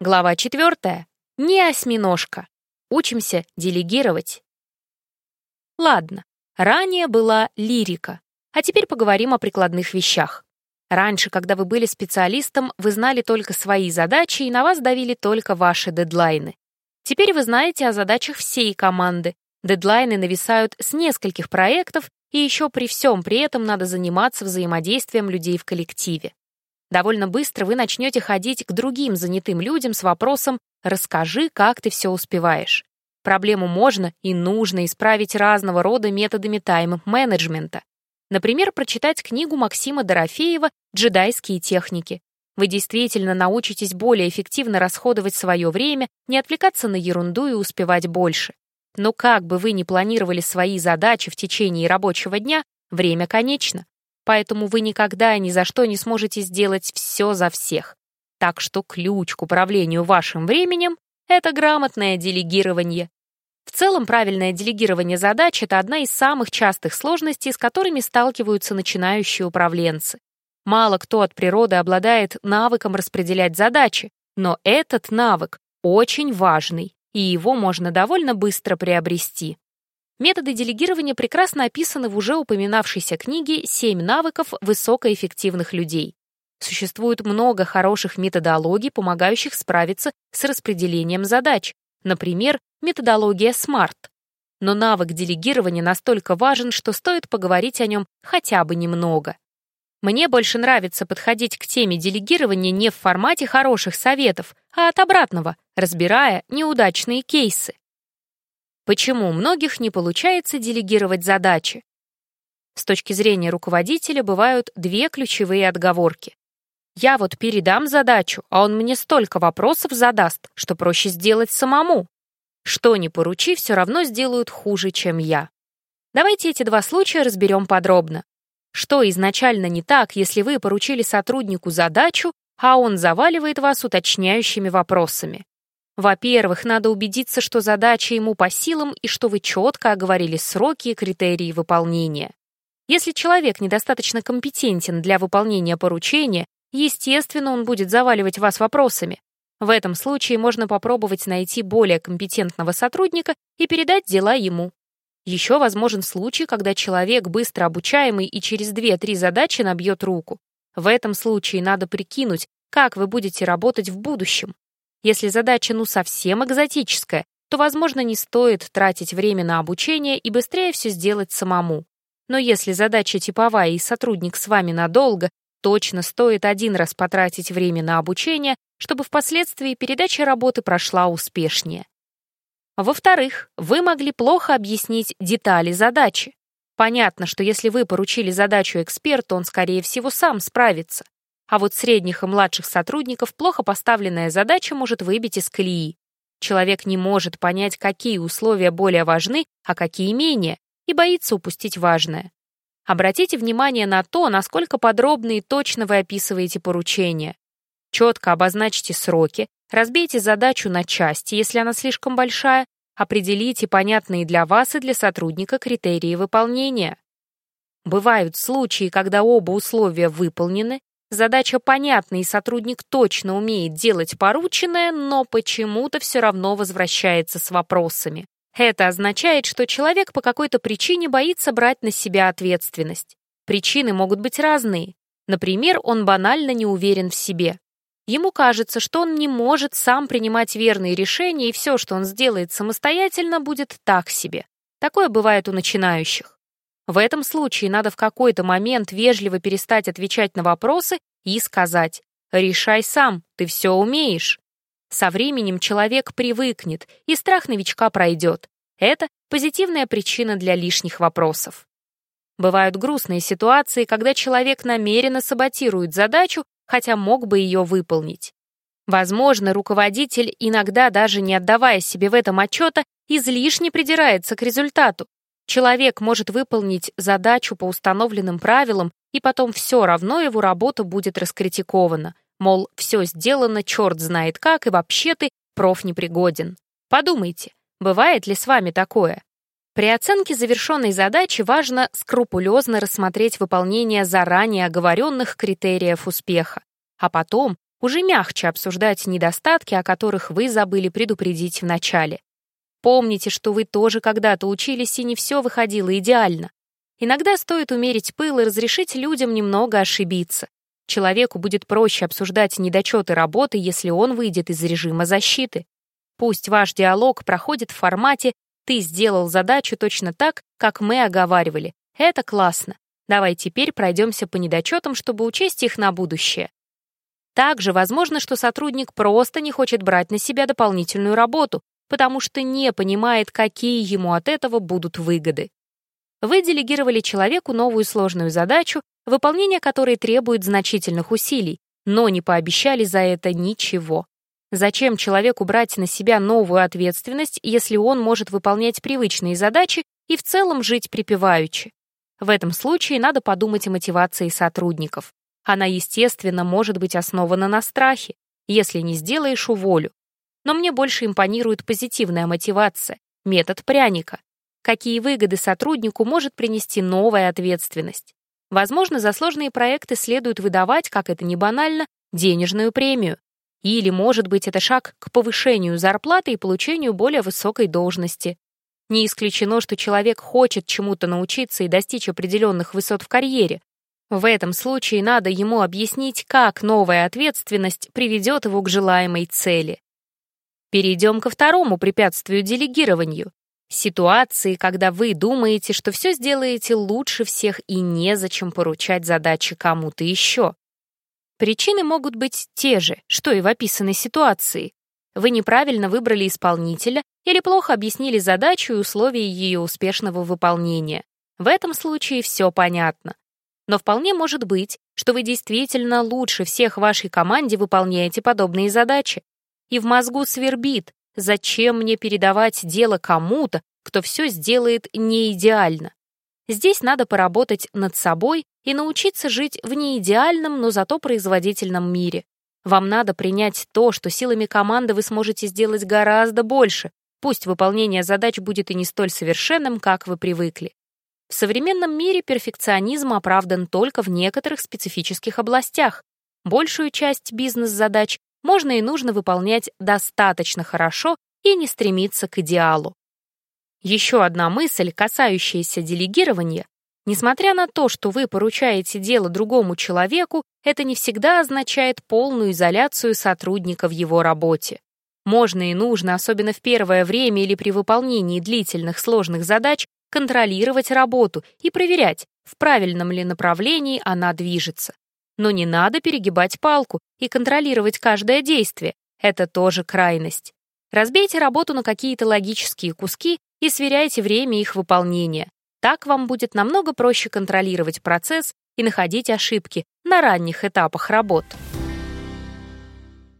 Глава четвертая. Не осьминожка. Учимся делегировать. Ладно, ранее была лирика, а теперь поговорим о прикладных вещах. Раньше, когда вы были специалистом, вы знали только свои задачи, и на вас давили только ваши дедлайны. Теперь вы знаете о задачах всей команды. Дедлайны нависают с нескольких проектов, и еще при всем при этом надо заниматься взаимодействием людей в коллективе. Довольно быстро вы начнете ходить к другим занятым людям с вопросом «расскажи, как ты все успеваешь». Проблему можно и нужно исправить разного рода методами тайм-менеджмента. Например, прочитать книгу Максима Дорофеева «Джедайские техники». Вы действительно научитесь более эффективно расходовать свое время, не отвлекаться на ерунду и успевать больше. Но как бы вы ни планировали свои задачи в течение рабочего дня, время конечно. Поэтому вы никогда ни за что не сможете сделать все за всех. Так что ключ к управлению вашим временем — это грамотное делегирование. В целом, правильное делегирование задач — это одна из самых частых сложностей, с которыми сталкиваются начинающие управленцы. Мало кто от природы обладает навыком распределять задачи, но этот навык очень важный, и его можно довольно быстро приобрести. Методы делегирования прекрасно описаны в уже упоминавшейся книге «Семь навыков высокоэффективных людей». Существует много хороших методологий, помогающих справиться с распределением задач, Например, методология SMART. Но навык делегирования настолько важен, что стоит поговорить о нем хотя бы немного. Мне больше нравится подходить к теме делегирования не в формате хороших советов, а от обратного, разбирая неудачные кейсы. Почему у многих не получается делегировать задачи? С точки зрения руководителя бывают две ключевые отговорки. Я вот передам задачу, а он мне столько вопросов задаст, что проще сделать самому. Что ни поручи, все равно сделают хуже, чем я. Давайте эти два случая разберем подробно. Что изначально не так, если вы поручили сотруднику задачу, а он заваливает вас уточняющими вопросами? Во-первых, надо убедиться, что задача ему по силам и что вы четко оговорили сроки и критерии выполнения. Если человек недостаточно компетентен для выполнения поручения Естественно, он будет заваливать вас вопросами. В этом случае можно попробовать найти более компетентного сотрудника и передать дела ему. Еще возможен случай, когда человек быстро обучаемый и через 2-3 задачи набьет руку. В этом случае надо прикинуть, как вы будете работать в будущем. Если задача ну совсем экзотическая, то, возможно, не стоит тратить время на обучение и быстрее все сделать самому. Но если задача типовая и сотрудник с вами надолго, Точно стоит один раз потратить время на обучение, чтобы впоследствии передача работы прошла успешнее. Во-вторых, вы могли плохо объяснить детали задачи. Понятно, что если вы поручили задачу эксперту, он, скорее всего, сам справится. А вот средних и младших сотрудников плохо поставленная задача может выбить из колеи. Человек не может понять, какие условия более важны, а какие менее, и боится упустить важное. Обратите внимание на то, насколько подробно и точно вы описываете поручение. Четко обозначьте сроки, разбейте задачу на части, если она слишком большая, определите понятные для вас и для сотрудника критерии выполнения. Бывают случаи, когда оба условия выполнены, задача понятна и сотрудник точно умеет делать порученное, но почему-то все равно возвращается с вопросами. Это означает, что человек по какой-то причине боится брать на себя ответственность. Причины могут быть разные. Например, он банально не уверен в себе. Ему кажется, что он не может сам принимать верные решения, и все, что он сделает самостоятельно, будет так себе. Такое бывает у начинающих. В этом случае надо в какой-то момент вежливо перестать отвечать на вопросы и сказать «Решай сам, ты все умеешь». Со временем человек привыкнет, и страх новичка пройдет. Это позитивная причина для лишних вопросов. Бывают грустные ситуации, когда человек намеренно саботирует задачу, хотя мог бы ее выполнить. Возможно, руководитель, иногда даже не отдавая себе в этом отчета, излишне придирается к результату. Человек может выполнить задачу по установленным правилам, и потом все равно его работа будет раскритикована. Мол, все сделано, черт знает как, и вообще ты проф непригоден. Подумайте, бывает ли с вами такое? При оценке завершенной задачи важно скрупулезно рассмотреть выполнение заранее оговоренных критериев успеха, а потом уже мягче обсуждать недостатки, о которых вы забыли предупредить в начале. Помните, что вы тоже когда-то учились, и не все выходило идеально. Иногда стоит умерить пыл и разрешить людям немного ошибиться. Человеку будет проще обсуждать недочеты работы, если он выйдет из режима защиты. Пусть ваш диалог проходит в формате «ты сделал задачу точно так, как мы оговаривали». Это классно. Давай теперь пройдемся по недочетам, чтобы учесть их на будущее. Также возможно, что сотрудник просто не хочет брать на себя дополнительную работу, потому что не понимает, какие ему от этого будут выгоды. Вы делегировали человеку новую сложную задачу, выполнение которой требует значительных усилий, но не пообещали за это ничего. Зачем человеку брать на себя новую ответственность, если он может выполнять привычные задачи и в целом жить припеваючи? В этом случае надо подумать о мотивации сотрудников. Она, естественно, может быть основана на страхе. Если не сделаешь, уволю. Но мне больше импонирует позитивная мотивация, метод пряника. Какие выгоды сотруднику может принести новая ответственность? Возможно, за сложные проекты следует выдавать, как это не банально, денежную премию. Или, может быть, это шаг к повышению зарплаты и получению более высокой должности. Не исключено, что человек хочет чему-то научиться и достичь определенных высот в карьере. В этом случае надо ему объяснить, как новая ответственность приведет его к желаемой цели. Перейдем ко второму препятствию делегированию. Ситуации, когда вы думаете, что все сделаете лучше всех и незачем поручать задачи кому-то еще. Причины могут быть те же, что и в описанной ситуации. Вы неправильно выбрали исполнителя или плохо объяснили задачу и условия ее успешного выполнения. В этом случае все понятно. Но вполне может быть, что вы действительно лучше всех вашей команде выполняете подобные задачи. И в мозгу свербит, зачем мне передавать дело кому-то, кто все сделает не идеально. Здесь надо поработать над собой и научиться жить в неидеальном, но зато производительном мире. Вам надо принять то, что силами команды вы сможете сделать гораздо больше, Пусть выполнение задач будет и не столь совершенным, как вы привыкли. В современном мире перфекционизм оправдан только в некоторых специфических областях. Большую часть бизнес-задач можно и нужно выполнять достаточно хорошо и не стремиться к идеалу. Еще одна мысль, касающаяся делегирования. Несмотря на то, что вы поручаете дело другому человеку, это не всегда означает полную изоляцию сотрудника в его работе. Можно и нужно, особенно в первое время или при выполнении длительных сложных задач, контролировать работу и проверять, в правильном ли направлении она движется. Но не надо перегибать палку и контролировать каждое действие. Это тоже крайность. Разбейте работу на какие-то логические куски и сверяйте время их выполнения. Так вам будет намного проще контролировать процесс и находить ошибки на ранних этапах работы.